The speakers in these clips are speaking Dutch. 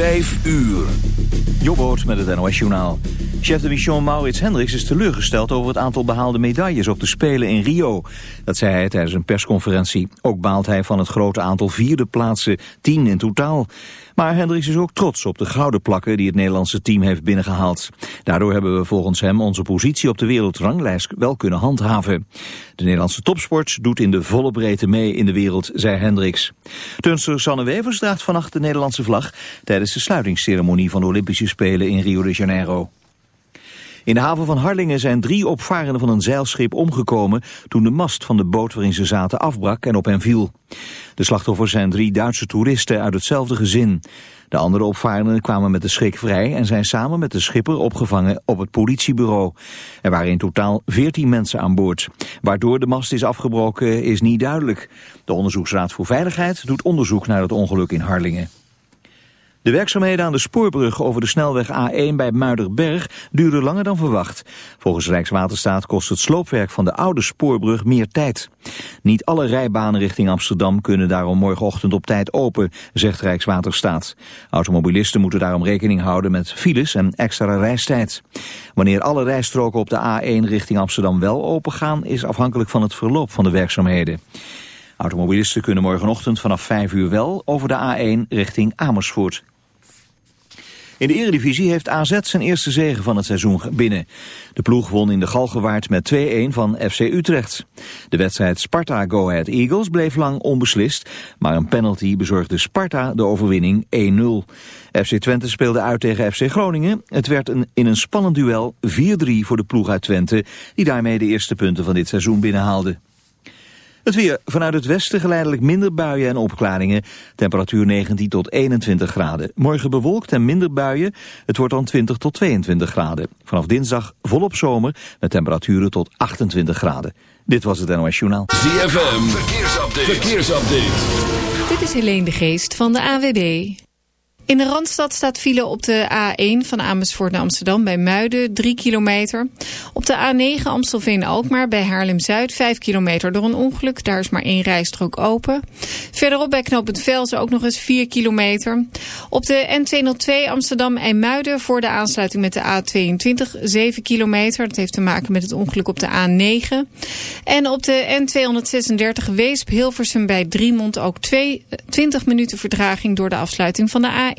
Vijf uur. Jobboot met het NOS Journaal. Chef de mission Maurits Hendricks is teleurgesteld over het aantal behaalde medailles op de Spelen in Rio. Dat zei hij tijdens een persconferentie. Ook baalt hij van het grote aantal vierde plaatsen, tien in totaal. Maar Hendricks is ook trots op de gouden plakken die het Nederlandse team heeft binnengehaald. Daardoor hebben we volgens hem onze positie op de wereldranglijst wel kunnen handhaven. De Nederlandse topsport doet in de volle breedte mee in de wereld, zei Hendricks. Tunster Sanne Wevers draagt vannacht de Nederlandse vlag tijdens de sluitingsceremonie van de Olympische Spelen in Rio de Janeiro. In de haven van Harlingen zijn drie opvarenden van een zeilschip omgekomen toen de mast van de boot waarin ze zaten afbrak en op hen viel. De slachtoffers zijn drie Duitse toeristen uit hetzelfde gezin. De andere opvarenden kwamen met de schrik vrij en zijn samen met de schipper opgevangen op het politiebureau. Er waren in totaal veertien mensen aan boord. Waardoor de mast is afgebroken is niet duidelijk. De Onderzoeksraad voor Veiligheid doet onderzoek naar het ongeluk in Harlingen. De werkzaamheden aan de spoorbrug over de snelweg A1 bij Muiderberg duren langer dan verwacht. Volgens Rijkswaterstaat kost het sloopwerk van de oude spoorbrug meer tijd. Niet alle rijbanen richting Amsterdam kunnen daarom morgenochtend op tijd open, zegt Rijkswaterstaat. Automobilisten moeten daarom rekening houden met files en extra reistijd. Wanneer alle rijstroken op de A1 richting Amsterdam wel open gaan, is afhankelijk van het verloop van de werkzaamheden. Automobilisten kunnen morgenochtend vanaf 5 uur wel over de A1 richting Amersfoort. In de eredivisie heeft AZ zijn eerste zege van het seizoen binnen. De ploeg won in de Galgenwaard met 2-1 van FC Utrecht. De wedstrijd Sparta-Go Ahead Eagles bleef lang onbeslist, maar een penalty bezorgde Sparta de overwinning 1-0. FC Twente speelde uit tegen FC Groningen. Het werd een, in een spannend duel 4-3 voor de ploeg uit Twente, die daarmee de eerste punten van dit seizoen binnenhaalde. Het weer. Vanuit het westen geleidelijk minder buien en opklaringen. Temperatuur 19 tot 21 graden. Morgen bewolkt en minder buien. Het wordt dan 20 tot 22 graden. Vanaf dinsdag volop zomer met temperaturen tot 28 graden. Dit was het NOS Journaal. ZFM. Verkeersupdate. Verkeersupdate. Dit is Helene de Geest van de AWB. In de Randstad staat file op de A1 van Amersfoort naar Amsterdam bij Muiden 3 kilometer. Op de A9 Amstelveen-Alkmaar bij Haarlem-Zuid 5 kilometer door een ongeluk. Daar is maar één rijstrook open. Verderop bij knooppunt Velsen ook nog eens 4 kilometer. Op de N202 Amsterdam-Eemmuiden voor de aansluiting met de A22 7 kilometer. Dat heeft te maken met het ongeluk op de A9. En op de N236 Weesp-Hilversum bij Driemond ook 2, 20 minuten vertraging door de afsluiting van de A1.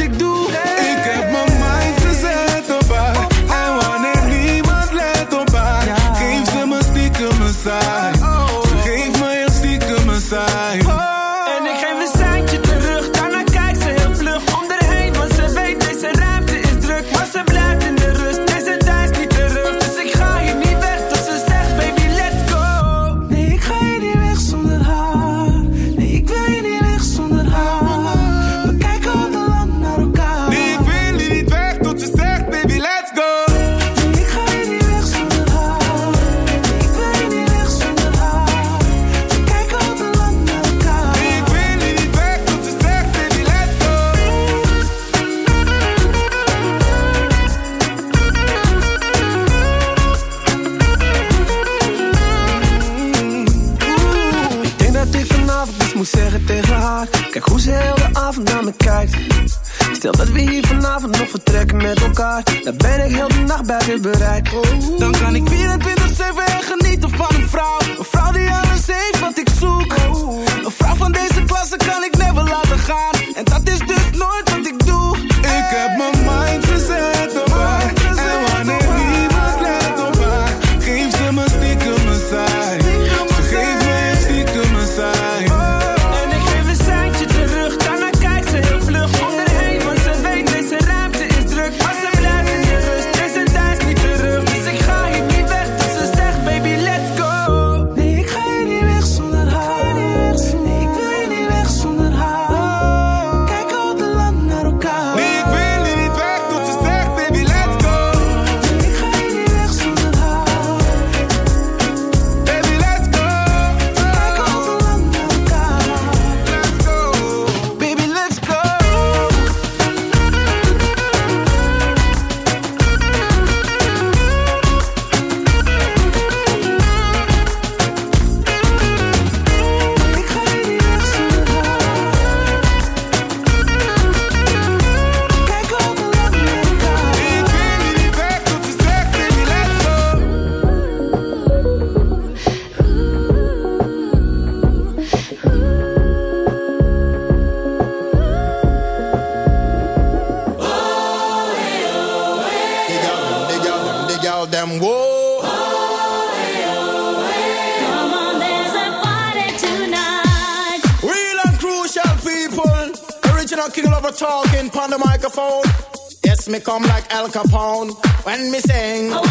vertrekken met elkaar. Dan ben ik heel de nacht buiten bereik. Dan kan ik 24-7 genieten van een vrouw. Een vrouw die Al Capone when me sing. Oh.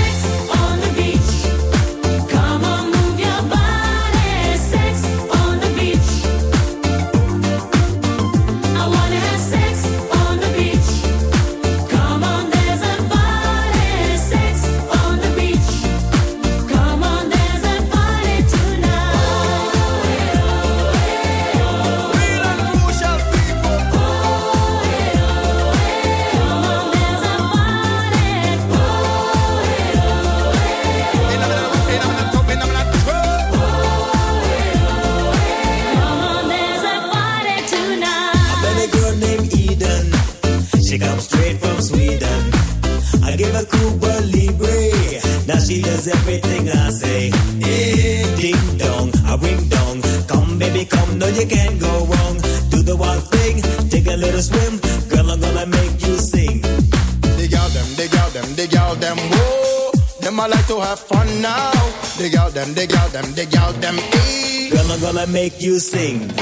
You sing.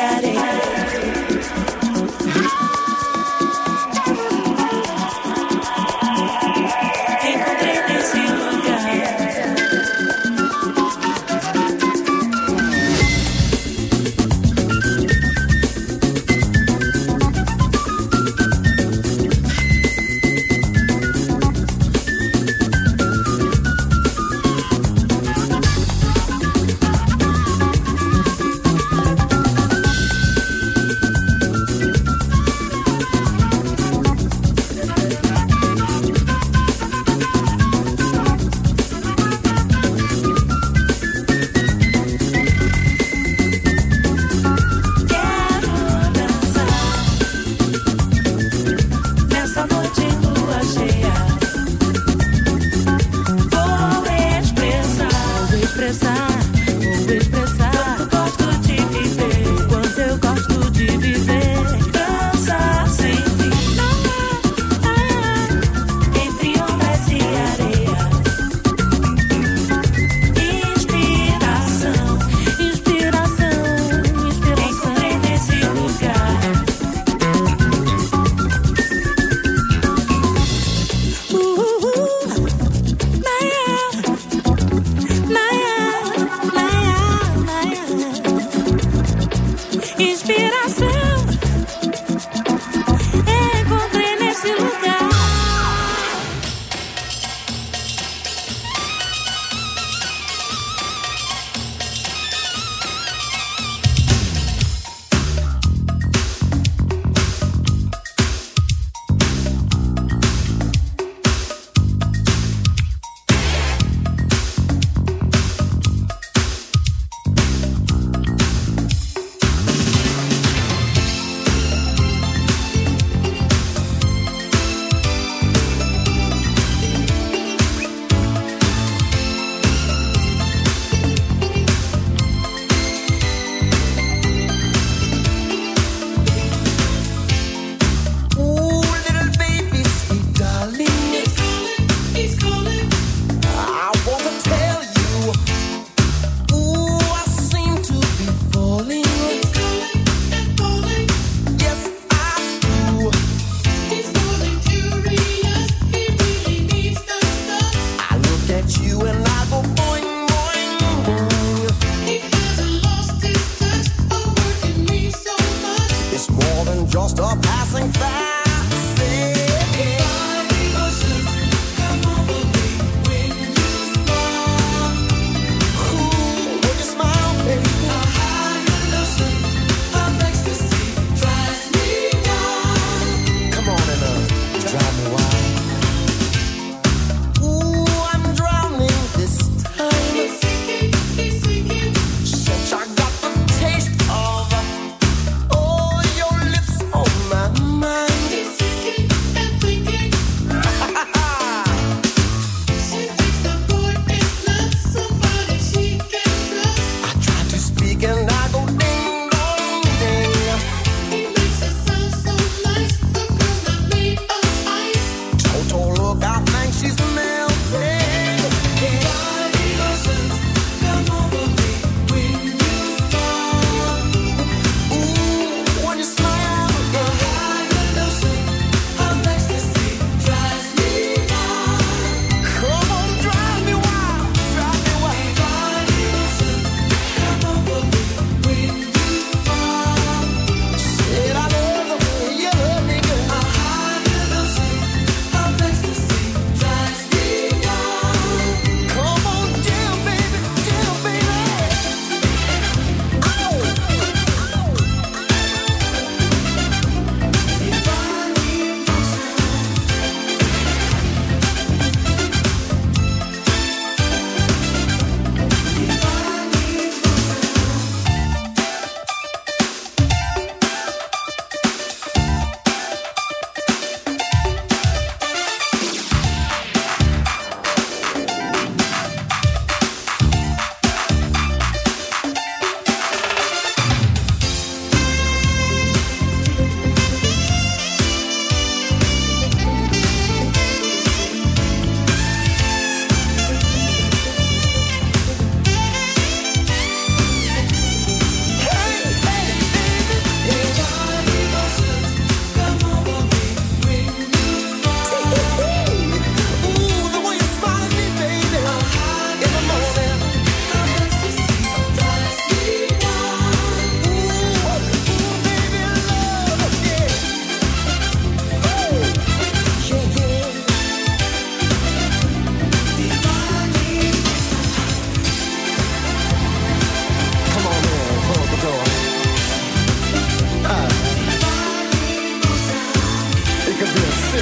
Friday.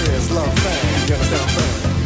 Serious love thing, you understand what I'm saying?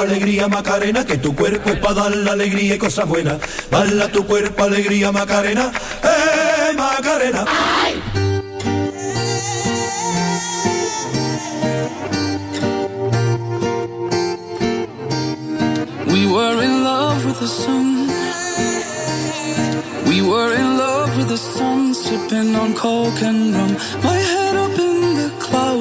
Cuerpo alegría Macarena, que tu cuerpo es para dar la alegría y cosas buenas. Bala tu cuerpo alegría Macarena, eh Macarena. We were in love with the sun. We were in love with the sun, sipping on coke and rum. My head up in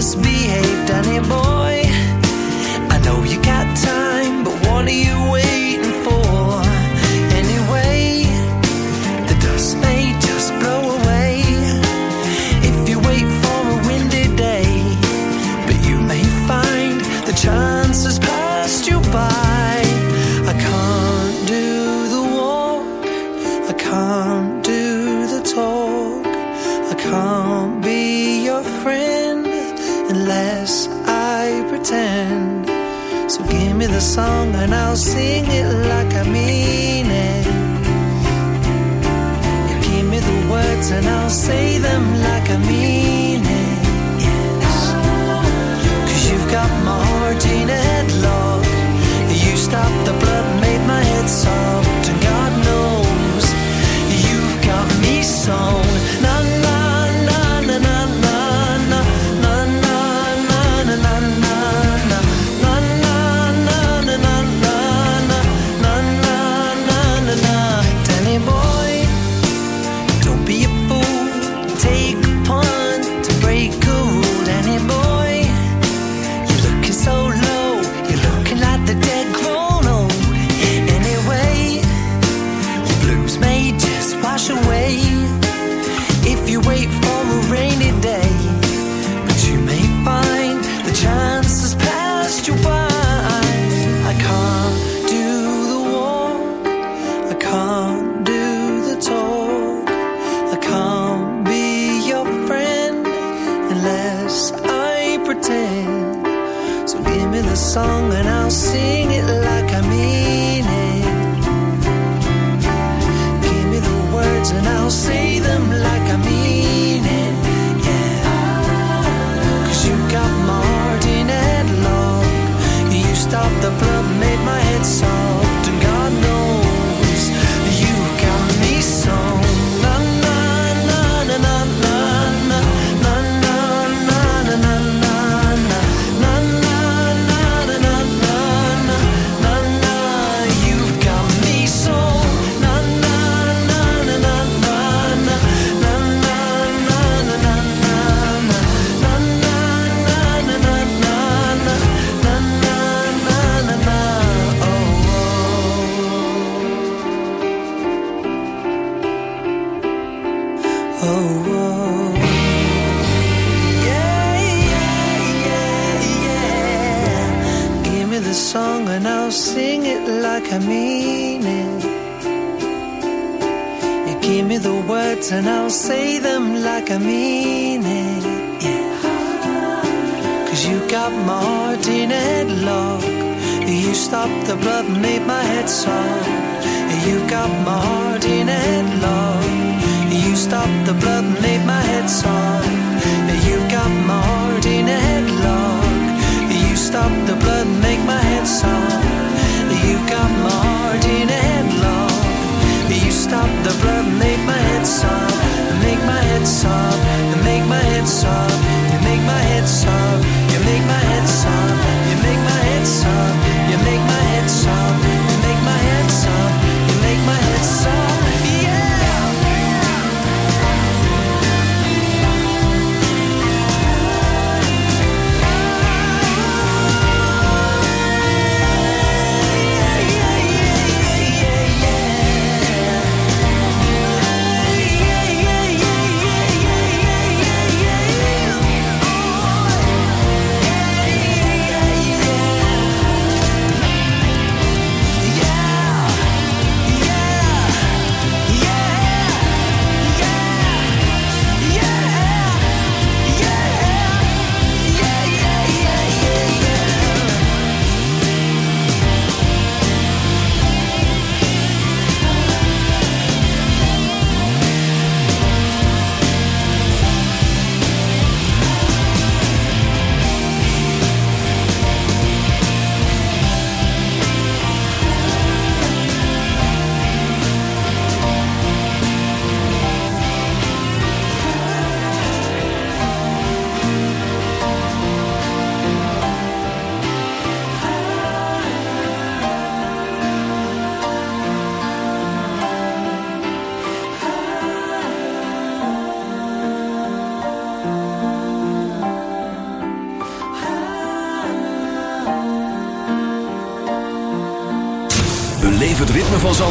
misbehaved, honey boy. singing.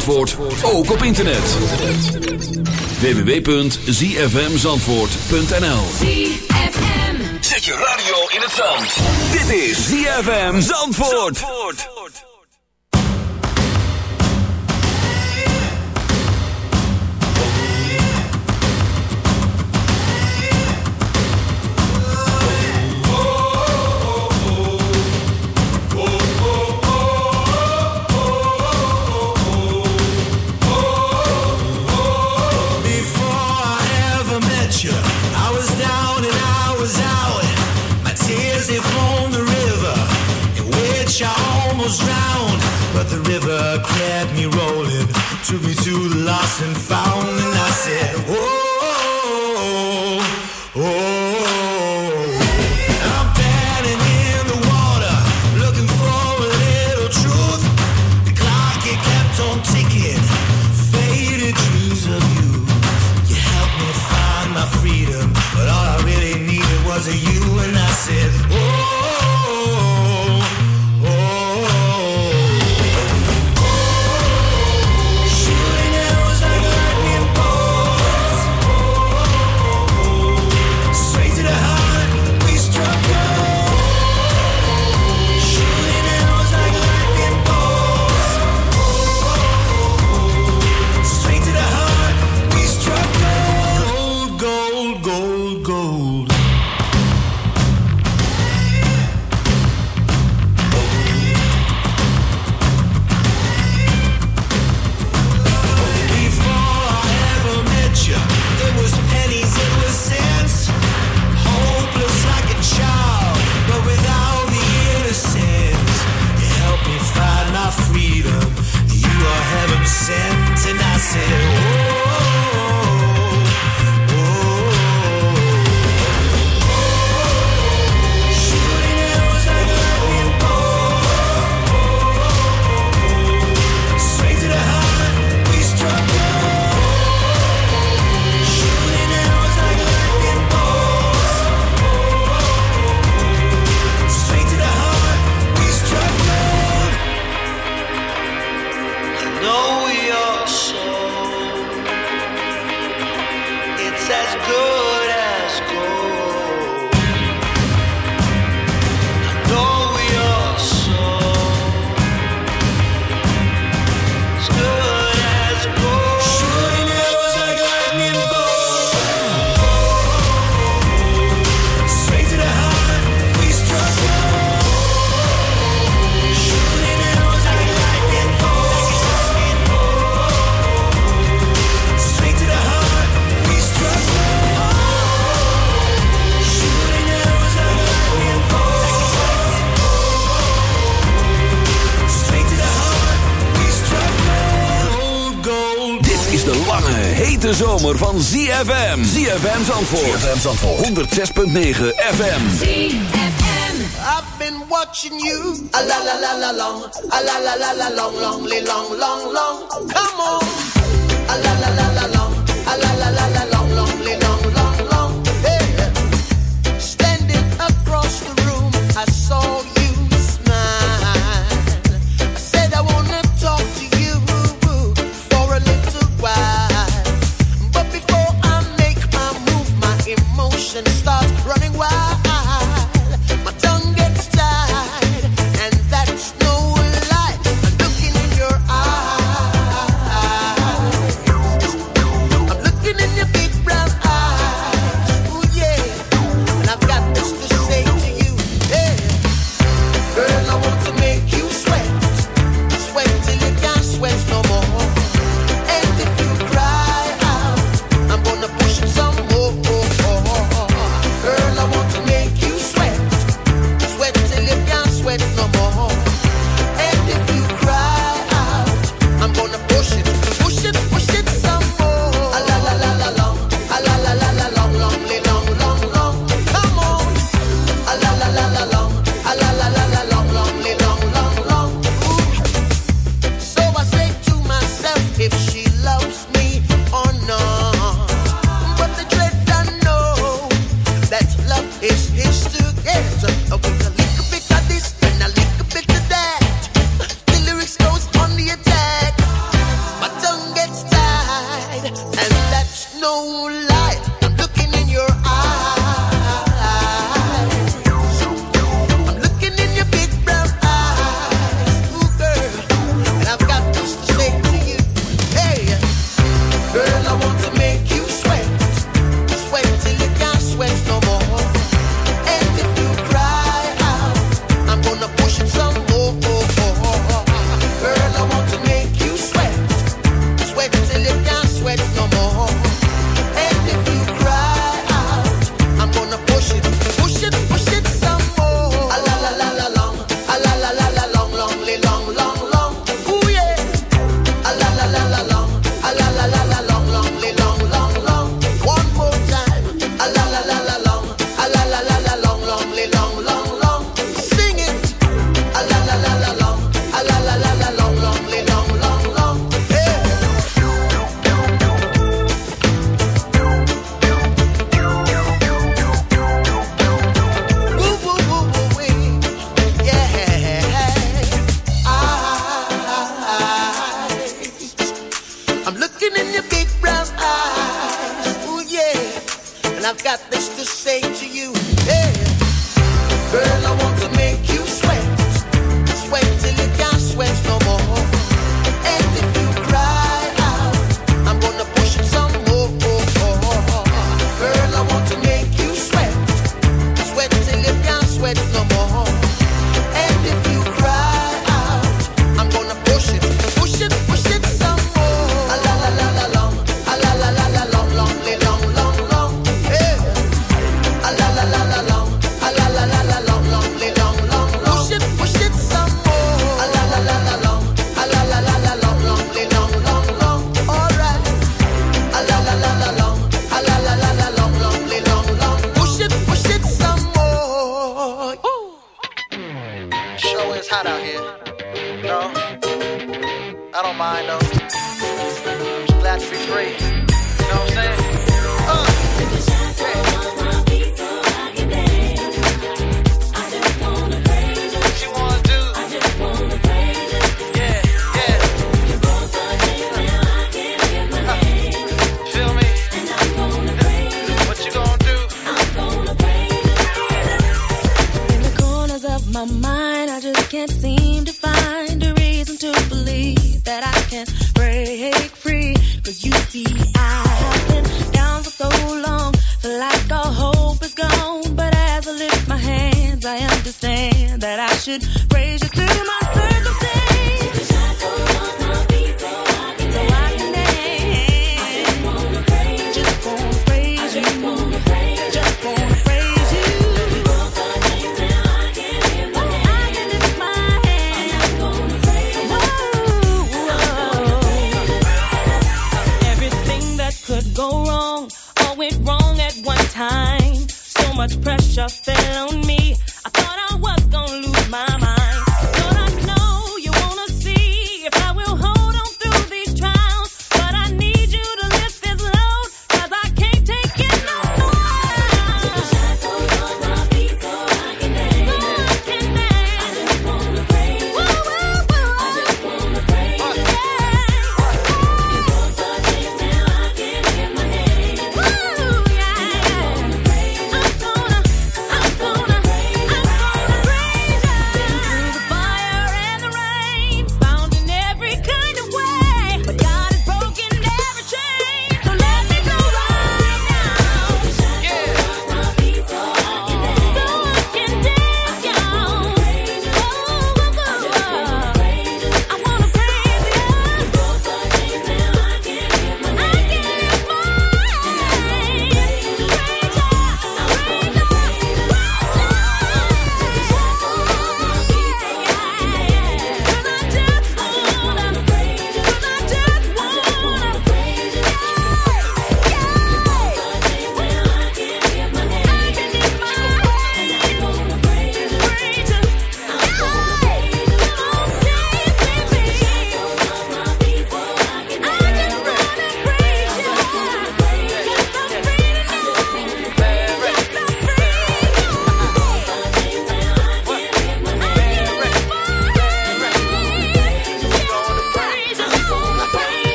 Zandvoort ook op internet. www.zfmzandvoort.nl Zet je radio in het zand. Dit is ZFM Zandvoort. took me to the lost and found, and I said, Whoa, oh, oh, oh. zomer van ZFM. ZFM Zandvoort. ZFM Zandvoort. 106.9 FM. ZFM. I've been watching you. A la la la la long. A la la la la long, long, long, long, long. Come on. A la la la la long. pressure fell on me. I thought I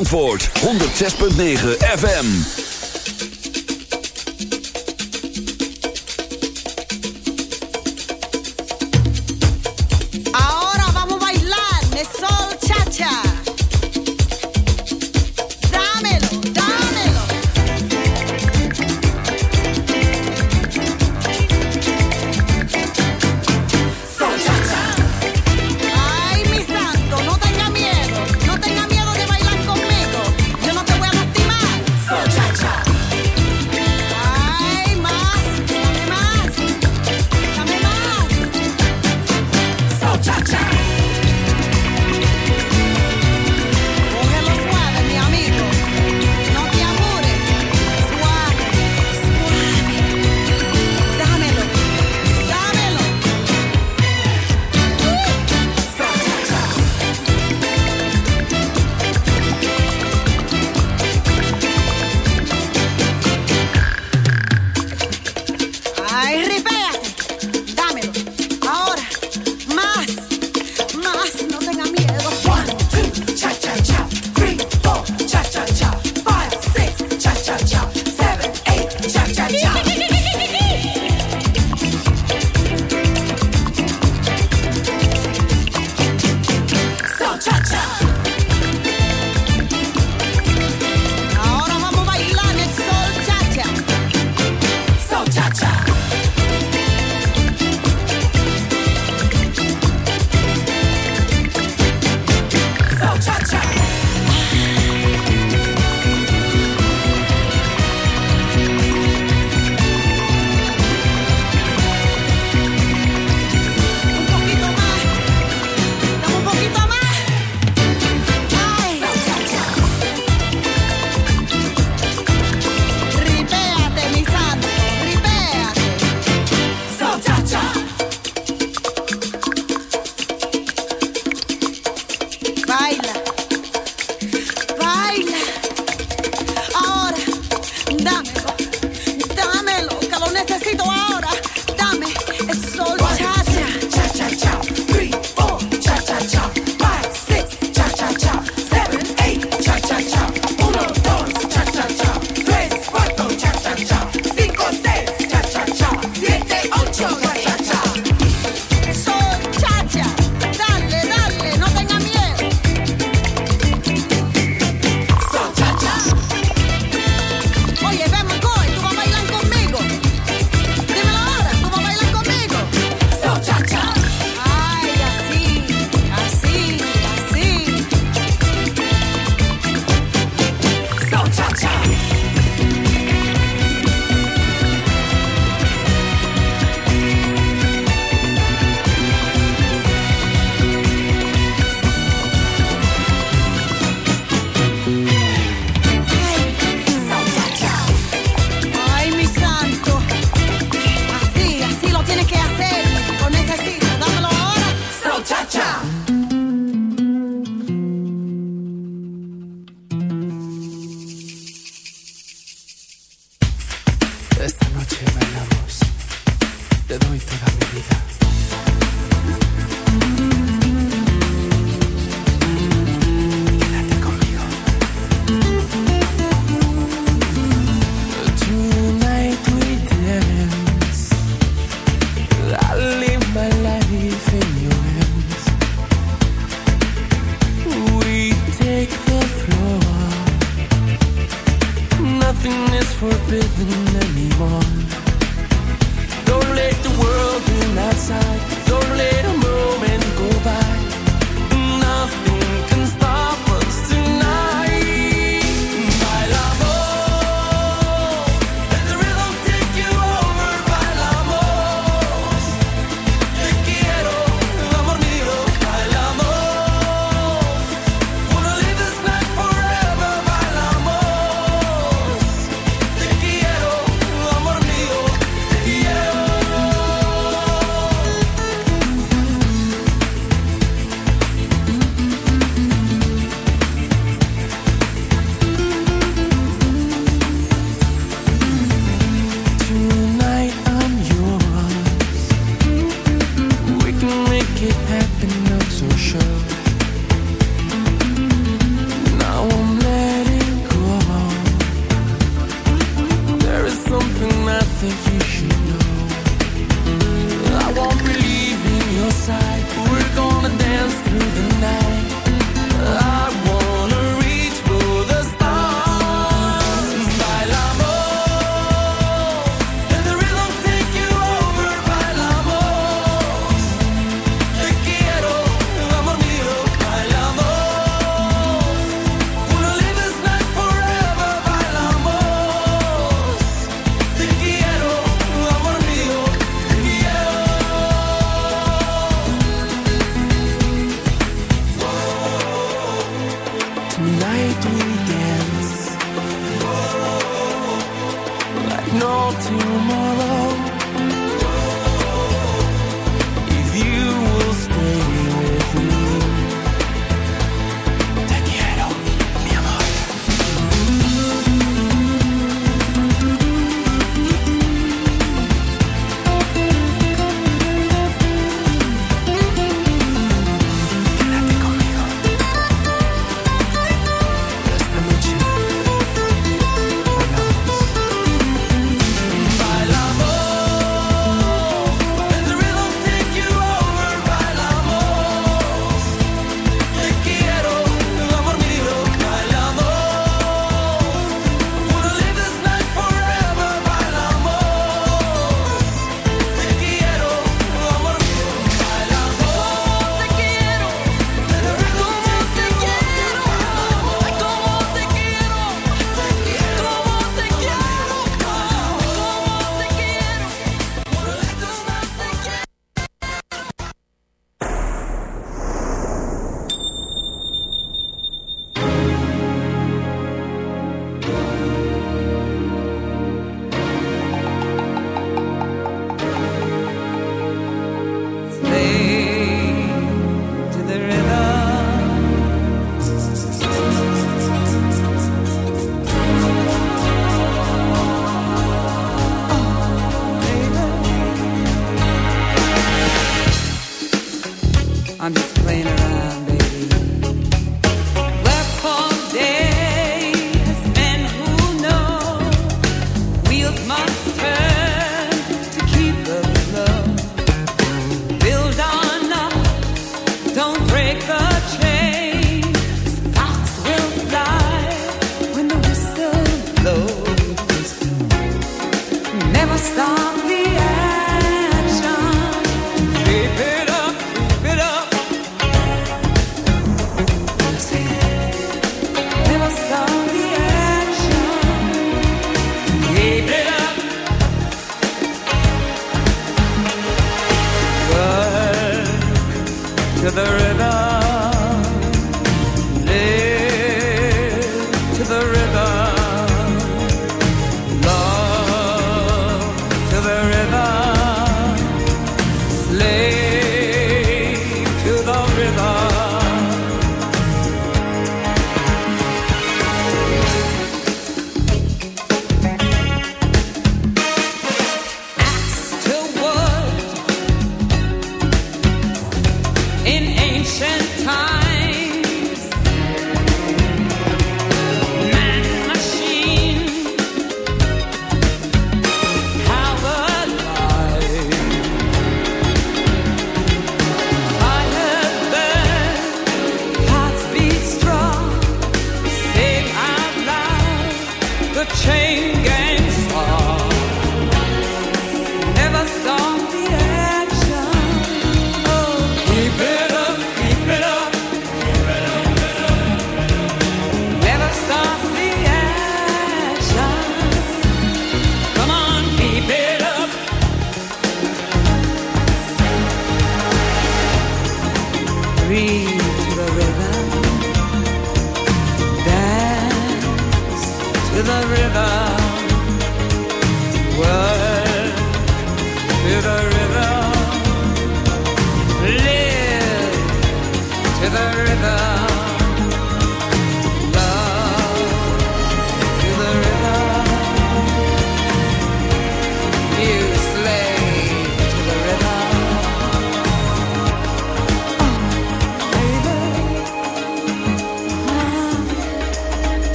ZFM's antwoord. 106.9 FM.